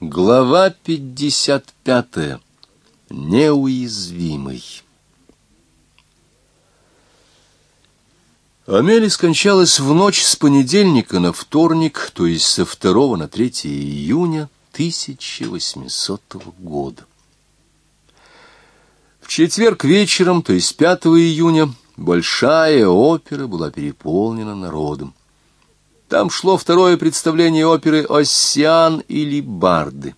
Глава 55. Неуязвимый. Амели скончалась в ночь с понедельника на вторник, то есть со 2 на 3 июня 1800 года. В четверг вечером, то есть 5 июня, большая опера была переполнена народом. Там шло второе представление оперы «Оссиан» или «Барды».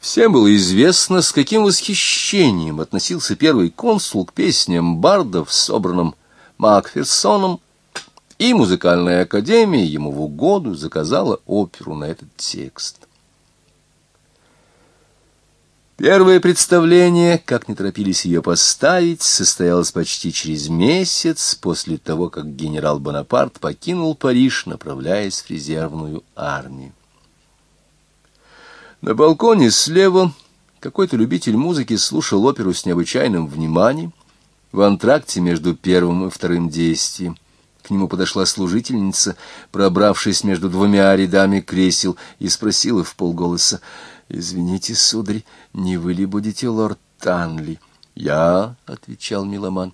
Всем было известно, с каким восхищением относился первый консул к песням бардов, собранным Макферсоном, и музыкальная академия ему в угоду заказала оперу на этот текст. Первое представление, как не торопились ее поставить, состоялось почти через месяц после того, как генерал Бонапарт покинул Париж, направляясь в резервную армию. На балконе слева какой-то любитель музыки слушал оперу с необычайным вниманием. В антракте между первым и вторым действием к нему подошла служительница, пробравшись между двумя рядами кресел, и спросила в полголоса — «Извините, сударь, не вы ли будете лорд Танли?» «Я», — отвечал Миломан.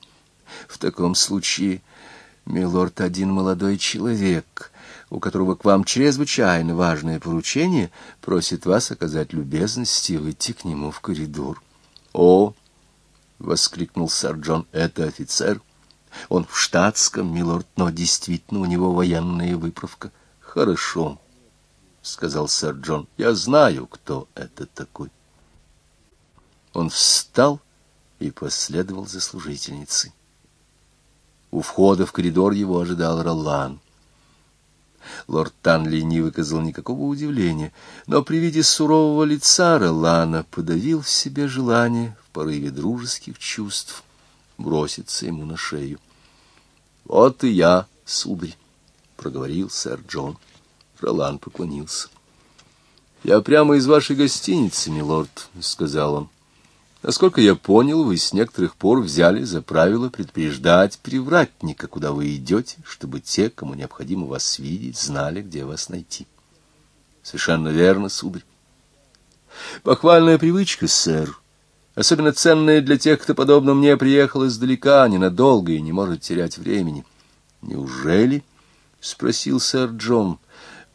«В таком случае, милорд, один молодой человек, у которого к вам чрезвычайно важное поручение, просит вас оказать любезность и выйти к нему в коридор». «О!» — воскликнул сэр Джон. «Это офицер. Он в штатском, милорд, но действительно у него военная выправка. Хорошо». — сказал сэр Джон. — Я знаю, кто это такой. Он встал и последовал за служительницей. У входа в коридор его ожидал Ролан. Лорд Танли не выказал никакого удивления, но при виде сурового лица Ролана подавил в себе желание в порыве дружеских чувств броситься ему на шею. — Вот и я, сударь, — проговорил сэр Джон. — Ролан поклонился. «Я прямо из вашей гостиницы, милорд», — сказал он. «Насколько я понял, вы с некоторых пор взяли за правило предупреждать привратника, куда вы идете, чтобы те, кому необходимо вас видеть, знали, где вас найти». «Совершенно верно, сударь». «Похвальная привычка, сэр, особенно ценная для тех, кто, подобно мне, приехал издалека, ненадолго и не может терять времени». «Неужели?» — спросил сэр Джон.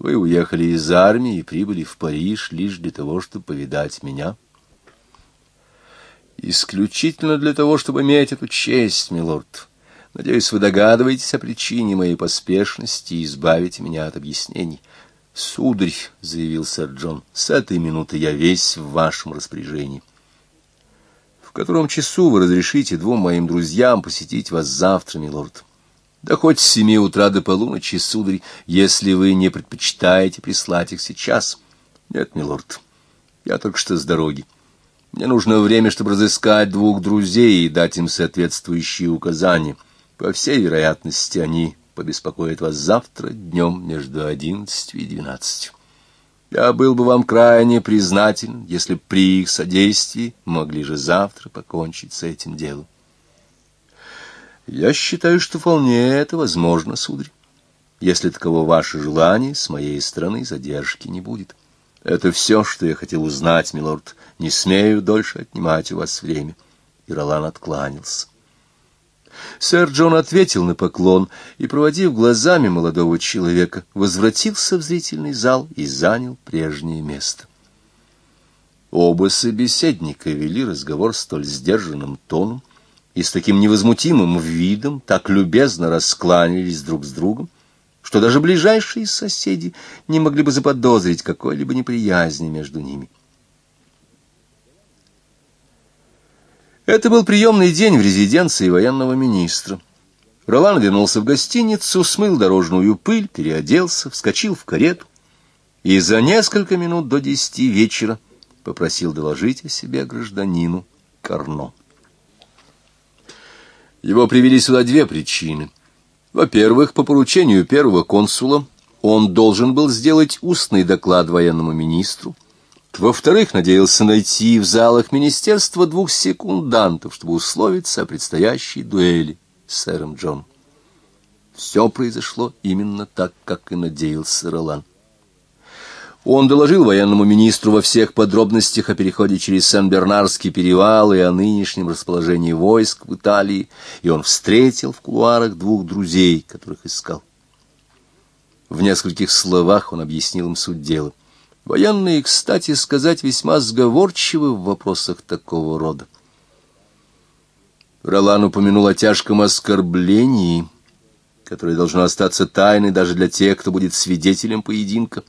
Вы уехали из армии и прибыли в Париж лишь для того, чтобы повидать меня. Исключительно для того, чтобы иметь эту честь, милорд. Надеюсь, вы догадываетесь о причине моей поспешности и избавите меня от объяснений. Сударь, — заявил сэр Джон, — с этой минуты я весь в вашем распоряжении. В котором часу вы разрешите двум моим друзьям посетить вас завтра, милорд? — да хоть с семи утра до полуночи, сударь, если вы не предпочитаете прислать их сейчас. Нет, милорд, я только что с дороги. Мне нужно время, чтобы разыскать двух друзей и дать им соответствующие указания. По всей вероятности, они побеспокоят вас завтра днем между одиннадцатью и двенадцатью. Я был бы вам крайне признателен, если при их содействии могли же завтра покончить с этим делом. Я считаю, что вполне это возможно, сударь. Если таково ваше желание, с моей стороны задержки не будет. Это все, что я хотел узнать, милорд. Не смею дольше отнимать у вас время. И Ролан откланялся. Сэр Джон ответил на поклон и, проводив глазами молодого человека, возвратился в зрительный зал и занял прежнее место. Оба собеседника вели разговор столь сдержанным тоном, и с таким невозмутимым видом так любезно раскланялись друг с другом, что даже ближайшие соседи не могли бы заподозрить какой-либо неприязни между ними. Это был приемный день в резиденции военного министра. Ролан вернулся в гостиницу, смыл дорожную пыль, переоделся, вскочил в карету и за несколько минут до десяти вечера попросил доложить о себе гражданину Карно. Его привели сюда две причины. Во-первых, по поручению первого консула он должен был сделать устный доклад военному министру. Во-вторых, надеялся найти в залах министерства двух секундантов, чтобы условиться о предстоящей дуэли с сэром Джон. Все произошло именно так, как и надеялся Ролан. Он доложил военному министру во всех подробностях о переходе через Сен-Бернарский перевал и о нынешнем расположении войск в Италии, и он встретил в кулуарах двух друзей, которых искал. В нескольких словах он объяснил им суть дела. Военные, кстати сказать, весьма сговорчивы в вопросах такого рода. Ролан упомянул о тяжком оскорблении, которое должно остаться тайной даже для тех, кто будет свидетелем поединка.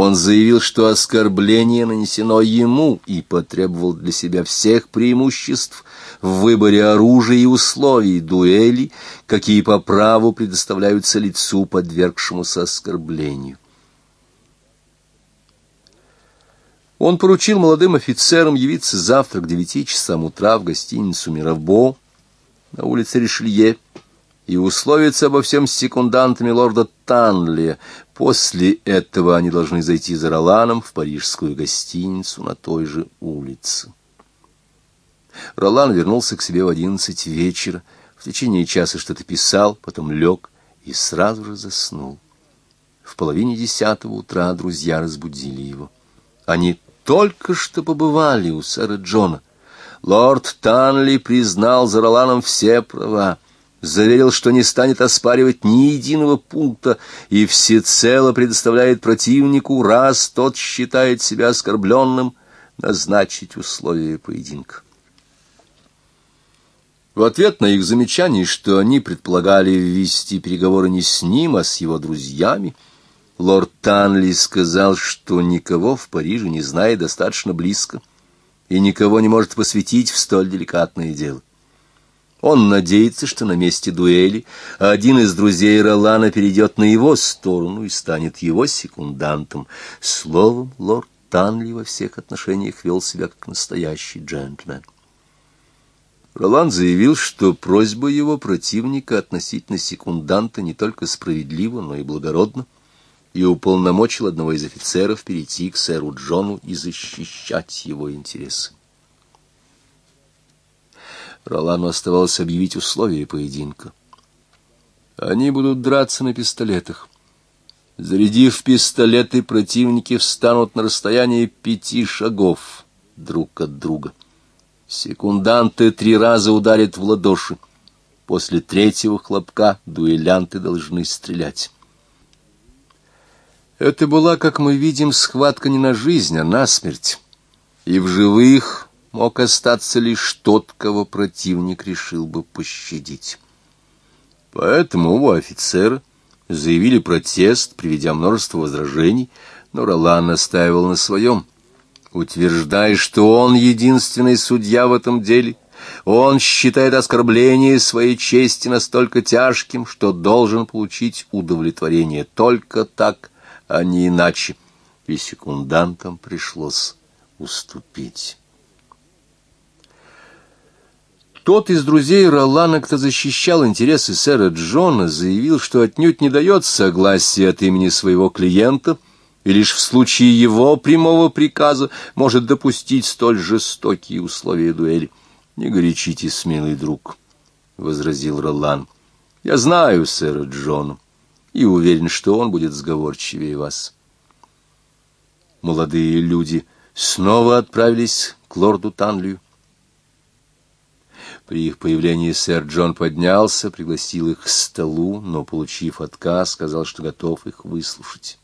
Он заявил, что оскорбление нанесено ему и потребовал для себя всех преимуществ в выборе оружия и условий дуэли, какие по праву предоставляются лицу, подвергшемуся оскорблению. Он поручил молодым офицерам явиться завтра к девяти часам утра в гостиницу «Мировбо» на улице Ришелье, и условиться обо всем с секундантами лорда Танли. После этого они должны зайти за Роланом в парижскую гостиницу на той же улице. Ролан вернулся к себе в одиннадцать вечера, в течение часа что-то писал, потом лег и сразу же заснул. В половине десятого утра друзья разбудили его. Они только что побывали у сэра Джона. Лорд Танли признал за Роланом все права заверил, что не станет оспаривать ни единого пункта и всецело предоставляет противнику, раз тот считает себя оскорбленным, назначить условия поединка. В ответ на их замечание, что они предполагали ввести переговоры не с ним, а с его друзьями, лорд Танли сказал, что никого в Париже не знает достаточно близко и никого не может посвятить в столь деликатное дело. Он надеется, что на месте дуэли один из друзей Ролана перейдет на его сторону и станет его секундантом. Словом, лорд Танли во всех отношениях вел себя как настоящий джентльмен. Ролан заявил, что просьба его противника относительно секунданта не только справедлива, но и благородна, и уполномочил одного из офицеров перейти к сэру Джону и защищать его интересы. Ролану оставалось объявить условия поединка. Они будут драться на пистолетах. Зарядив пистолеты, противники встанут на расстоянии пяти шагов друг от друга. Секунданты три раза ударят в ладоши. После третьего хлопка дуэлянты должны стрелять. Это была, как мы видим, схватка не на жизнь, а на смерть. И в живых мог остаться лишь тот, кого противник решил бы пощадить. Поэтому оба офицера заявили протест, приведя множество возражений, но Ролан настаивал на своем, утверждая, что он единственный судья в этом деле. Он считает оскорбление своей чести настолько тяжким, что должен получить удовлетворение только так, а не иначе. И секундантам пришлось уступить. Тот из друзей Ролана, кто защищал интересы сэра Джона, заявил, что отнюдь не дает согласия от имени своего клиента и лишь в случае его прямого приказа может допустить столь жестокие условия дуэли. «Не горячитесь, милый друг», — возразил Ролан. «Я знаю сэра Джона и уверен, что он будет сговорчивее вас». Молодые люди снова отправились к лорду Танлию. При их появлении сэр Джон поднялся, пригласил их к столу, но, получив отказ, сказал, что готов их выслушать.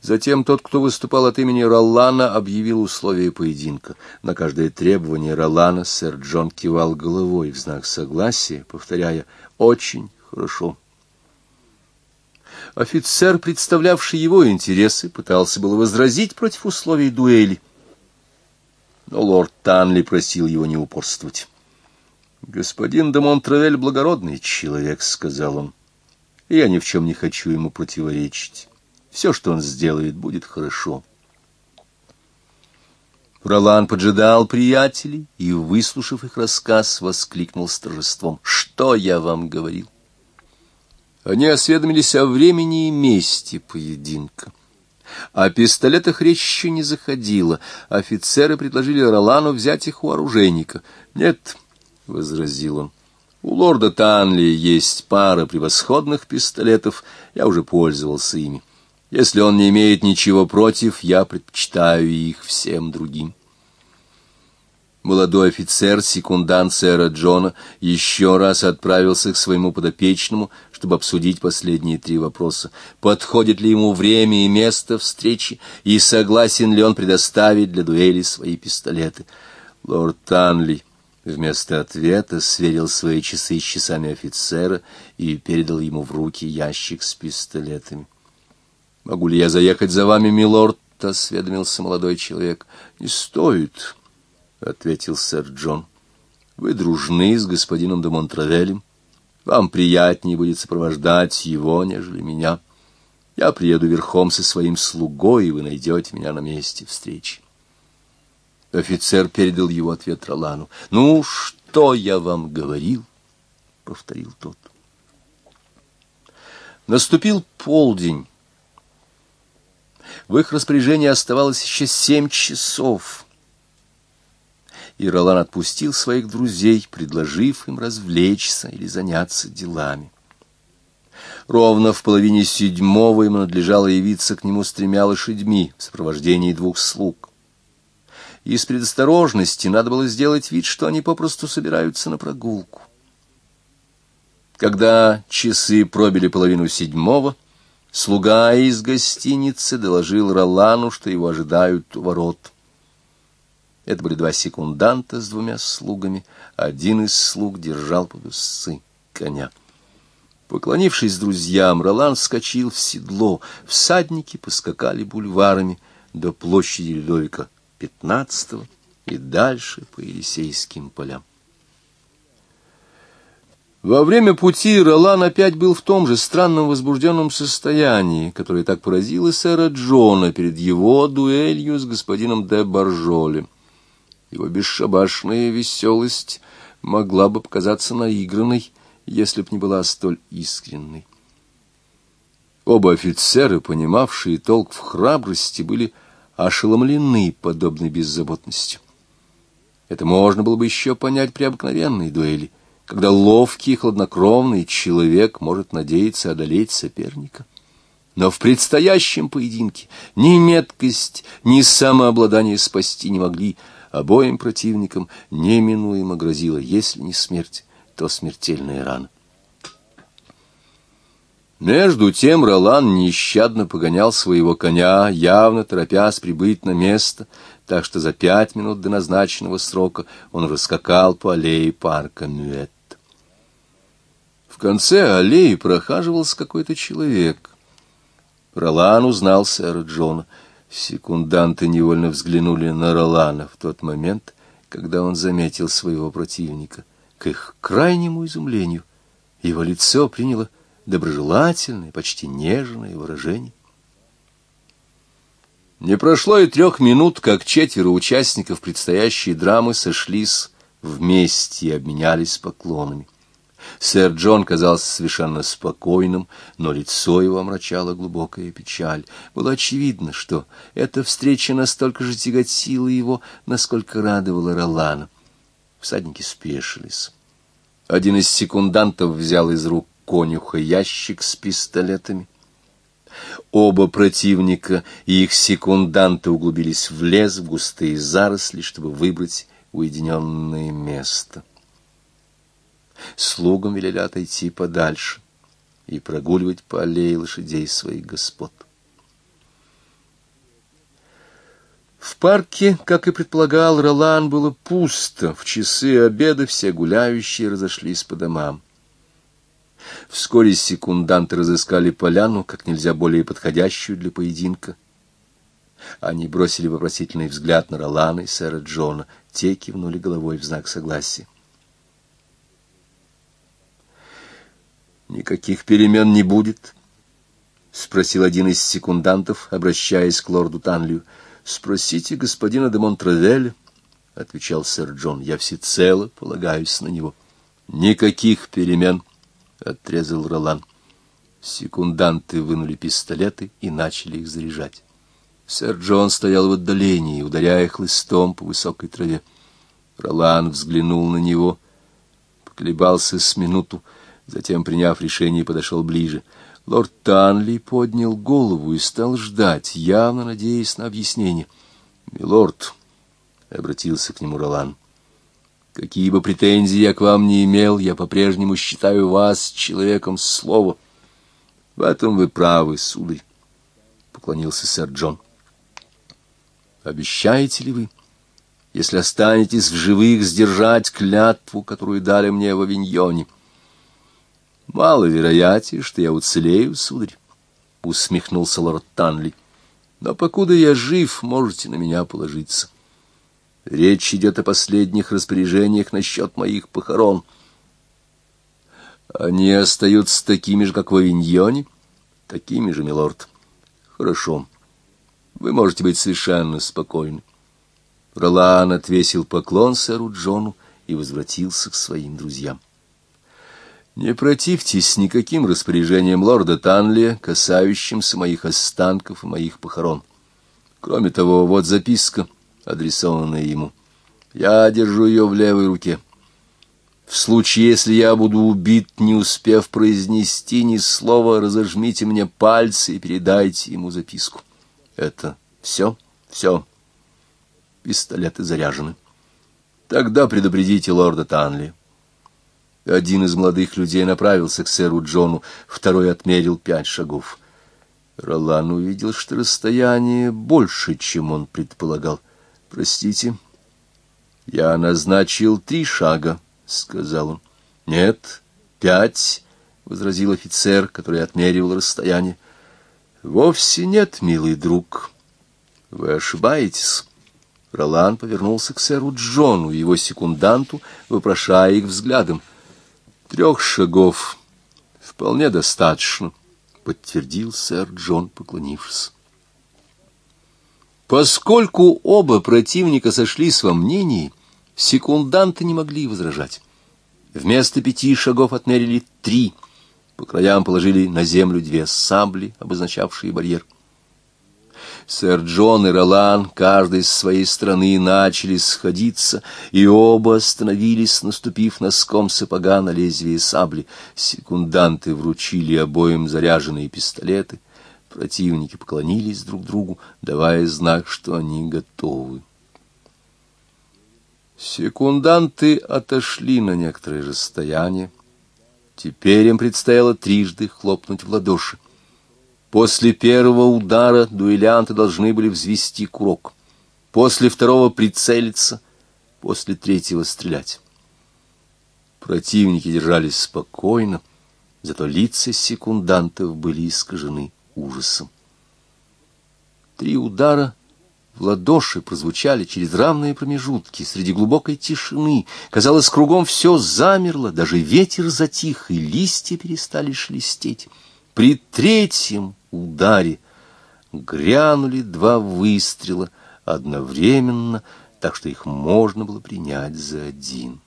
Затем тот, кто выступал от имени Роллана, объявил условия поединка. На каждое требование Роллана сэр Джон кивал головой в знак согласия, повторяя «очень хорошо». Офицер, представлявший его интересы, пытался было возразить против условий дуэли но лорд Танли просил его не упорствовать. «Господин де Монтравель благородный человек», — сказал он, — «и я ни в чем не хочу ему противоречить. Все, что он сделает, будет хорошо». Ролан поджидал приятелей и, выслушав их рассказ, воскликнул с торжеством. «Что я вам говорил?» Они осведомились о времени и месте поединка. О пистолетах речь еще не заходила. Офицеры предложили Ролану взять их у оружейника. «Нет», — возразил он, — «у лорда Танли есть пара превосходных пистолетов, я уже пользовался ими. Если он не имеет ничего против, я предпочитаю их всем другим. Молодой офицер, секундант сэра Джона, еще раз отправился к своему подопечному, чтобы обсудить последние три вопроса. Подходит ли ему время и место встречи, и согласен ли он предоставить для дуэли свои пистолеты. Лорд Танли вместо ответа сверил свои часы с часами офицера и передал ему в руки ящик с пистолетами. «Могу ли я заехать за вами, милорд?» — осведомился молодой человек. «Не стоит». — ответил сэр Джон. — Вы дружны с господином де Монтравелем. Вам приятнее будет сопровождать его, нежели меня. Я приеду верхом со своим слугой, и вы найдете меня на месте встречи. Офицер передал его ответ Ролану. — Ну, что я вам говорил? — повторил тот. Наступил полдень. В их распоряжении оставалось еще семь часов — и Ролан отпустил своих друзей, предложив им развлечься или заняться делами. Ровно в половине седьмого им надлежало явиться к нему с тремя лошадьми в сопровождении двух слуг. Из предосторожности надо было сделать вид, что они попросту собираются на прогулку. Когда часы пробили половину седьмого, слуга из гостиницы доложил Ролану, что его ожидают у ворот. Это были два секунданта с двумя слугами. Один из слуг держал под усы коня. Поклонившись друзьям, Ролан вскочил в седло. Всадники поскакали бульварами до площади Людовика XV и дальше по Елисейским полям. Во время пути Ролан опять был в том же странном возбужденном состоянии, которое так поразило сэра Джона перед его дуэлью с господином де Баржолем. Его бесшабашная веселость могла бы показаться наигранной, если б не была столь искренней. Оба офицеры, понимавшие толк в храбрости, были ошеломлены подобной беззаботностью. Это можно было бы еще понять при обыкновенной дуэли, когда ловкий, хладнокровный человек может надеяться одолеть соперника. Но в предстоящем поединке ни меткость, ни самообладание спасти не могли, Обоим противникам неминуемо грозила, если не смерть, то смертельная рана. Между тем Ролан нещадно погонял своего коня, явно торопясь прибыть на место, так что за пять минут до назначенного срока он раскакал по аллее парка Мюэт. В конце аллеи прохаживался какой-то человек. Ролан узнал сэра Джона — Секунданты невольно взглянули на Ролана в тот момент, когда он заметил своего противника. К их крайнему изумлению его лицо приняло доброжелательное, почти нежное выражение. Не прошло и трех минут, как четверо участников предстоящей драмы сошлись вместе и обменялись поклонами. Сэр Джон казался совершенно спокойным, но лицо его омрачала глубокая печаль. Было очевидно, что эта встреча настолько же тяготила его, насколько радовала Ролана. Всадники спешились. Один из секундантов взял из рук конюха ящик с пистолетами. Оба противника и их секунданты углубились в лес, в густые заросли, чтобы выбрать уединенное место. Слугам велели отойти подальше и прогуливать по аллее лошадей своих господ. В парке, как и предполагал Ролан, было пусто. В часы обеда все гуляющие разошлись по домам. Вскоре секунданты разыскали поляну, как нельзя более подходящую для поединка. Они бросили вопросительный взгляд на Ролана и сэра Джона. Те кивнули головой в знак согласия. Никаких перемен не будет, — спросил один из секундантов, обращаясь к лорду Танлию. — Спросите господина де Монтравеля, — отвечал сэр Джон. — Я всецело полагаюсь на него. — Никаких перемен, — отрезал Ролан. Секунданты вынули пистолеты и начали их заряжать. Сэр Джон стоял в отдалении, ударяя хлыстом по высокой траве. Ролан взглянул на него, поколебался с минуту, Затем, приняв решение, подошел ближе. Лорд Танли поднял голову и стал ждать, явно надеясь на объяснение. «Милорд», — обратился к нему Ролан, — «какие бы претензии я к вам не имел, я по-прежнему считаю вас человеком слова». «В этом вы правы, сударь», — поклонился сэр Джон. «Обещаете ли вы, если останетесь в живых, сдержать клятву, которую дали мне в Авиньоне?» Мало вероятнее, что я уцелею, сударь, — усмехнулся лорд Танли. Но покуда я жив, можете на меня положиться. Речь идет о последних распоряжениях насчет моих похорон. Они остаются такими же, как в Авиньоне? Такими же, милорд. Хорошо. Вы можете быть совершенно спокойны. Ролан отвесил поклон сэру Джону и возвратился к своим друзьям. Не противьтесь никаким распоряжениям лорда Танли, касающимся моих останков и моих похорон. Кроме того, вот записка, адресованная ему. Я держу ее в левой руке. В случае, если я буду убит, не успев произнести ни слова, разожмите мне пальцы и передайте ему записку. Это все? Все. Пистолеты заряжены. Тогда предупредите лорда Танли. Один из молодых людей направился к сэру Джону, второй отмерил пять шагов. Ролан увидел, что расстояние больше, чем он предполагал. «Простите, я назначил три шага», — сказал он. «Нет, пять», — возразил офицер, который отмеривал расстояние. «Вовсе нет, милый друг. Вы ошибаетесь». Ролан повернулся к сэру Джону его секунданту, вопрошая их взглядом — Трех шагов вполне достаточно, подтвердил сэр Джон, поклонившись. Поскольку оба противника сошлись во мнении, секунданты не могли возражать. Вместо пяти шагов отмерили три, по краям положили на землю две сабли, обозначавшие барьер. Сэр Джон и Ролан, каждый с своей стороны, начали сходиться, и оба остановились, наступив носком сапога на лезвие сабли. Секунданты вручили обоим заряженные пистолеты. Противники поклонились друг другу, давая знак, что они готовы. Секунданты отошли на некоторое расстояние. Теперь им предстояло трижды хлопнуть в ладоши. После первого удара дуэлянты должны были взвести курок, после второго прицелиться, после третьего стрелять. Противники держались спокойно, зато лица секундантов были искажены ужасом. Три удара в ладоши прозвучали через равные промежутки, среди глубокой тишины. Казалось, кругом все замерло, даже ветер затих, и листья перестали шелестеть. При третьем ударе грянули два выстрела одновременно, так что их можно было принять за один.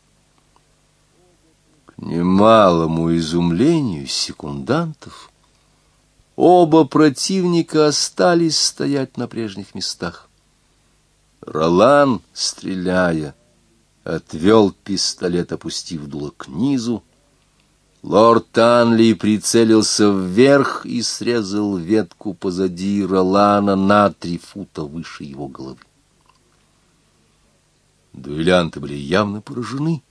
К немалому изумлению секундантов оба противника остались стоять на прежних местах. Ролан, стреляя, отвел пистолет, опустив дуло к низу, Лорд Танли прицелился вверх и срезал ветку позади Ролана на три фута выше его головы. Дуэлянты были явно поражены,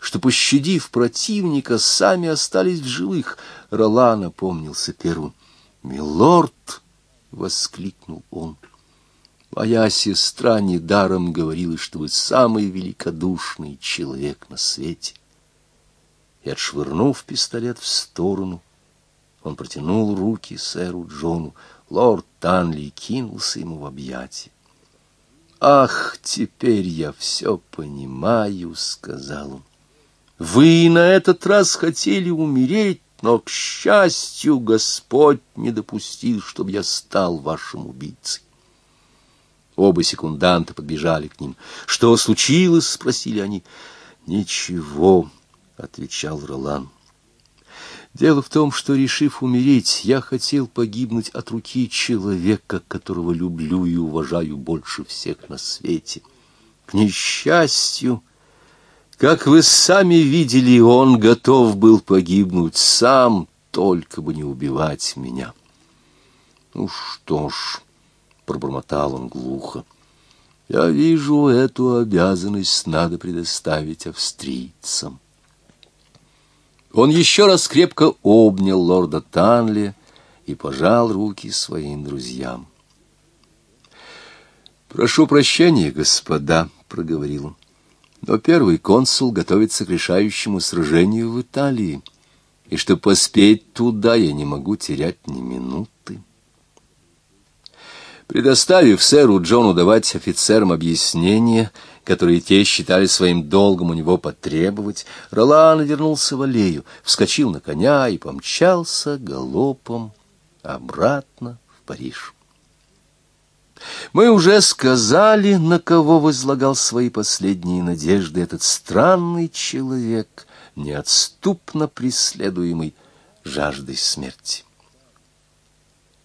что, пощадив противника, сами остались в живых. Ролан опомнился первым. «Милорд!» — воскликнул он. «Моя сестра недаром говорила, что вы самый великодушный человек на свете» и, отшвырнув пистолет в сторону, он протянул руки сэру Джону. Лорд Танли кинулся ему в объятия. «Ах, теперь я все понимаю», — сказал он. «Вы на этот раз хотели умереть, но, к счастью, Господь не допустил, чтобы я стал вашим убийцей». Оба секунданта подбежали к ним. «Что случилось?» — спросили они. «Ничего», — отвечал Ролан. Дело в том, что, решив умереть, я хотел погибнуть от руки человека, которого люблю и уважаю больше всех на свете. К несчастью, как вы сами видели, он готов был погибнуть сам только бы не убивать меня. Ну что ж, пробормотал он глухо. Я вижу, эту обязанность надо предоставить австрийцам. Он еще раз крепко обнял лорда Танли и пожал руки своим друзьям. «Прошу прощения, господа», — проговорил он, — «но первый консул готовится к решающему сражению в Италии, и чтобы поспеть туда, я не могу терять ни минуты». Предоставив сэру Джону давать офицерам объяснения, которые те считали своим долгом у него потребовать, Ролан вернулся в аллею, вскочил на коня и помчался галопом обратно в Париж. Мы уже сказали, на кого возлагал свои последние надежды этот странный человек, неотступно преследуемый жаждой смерти.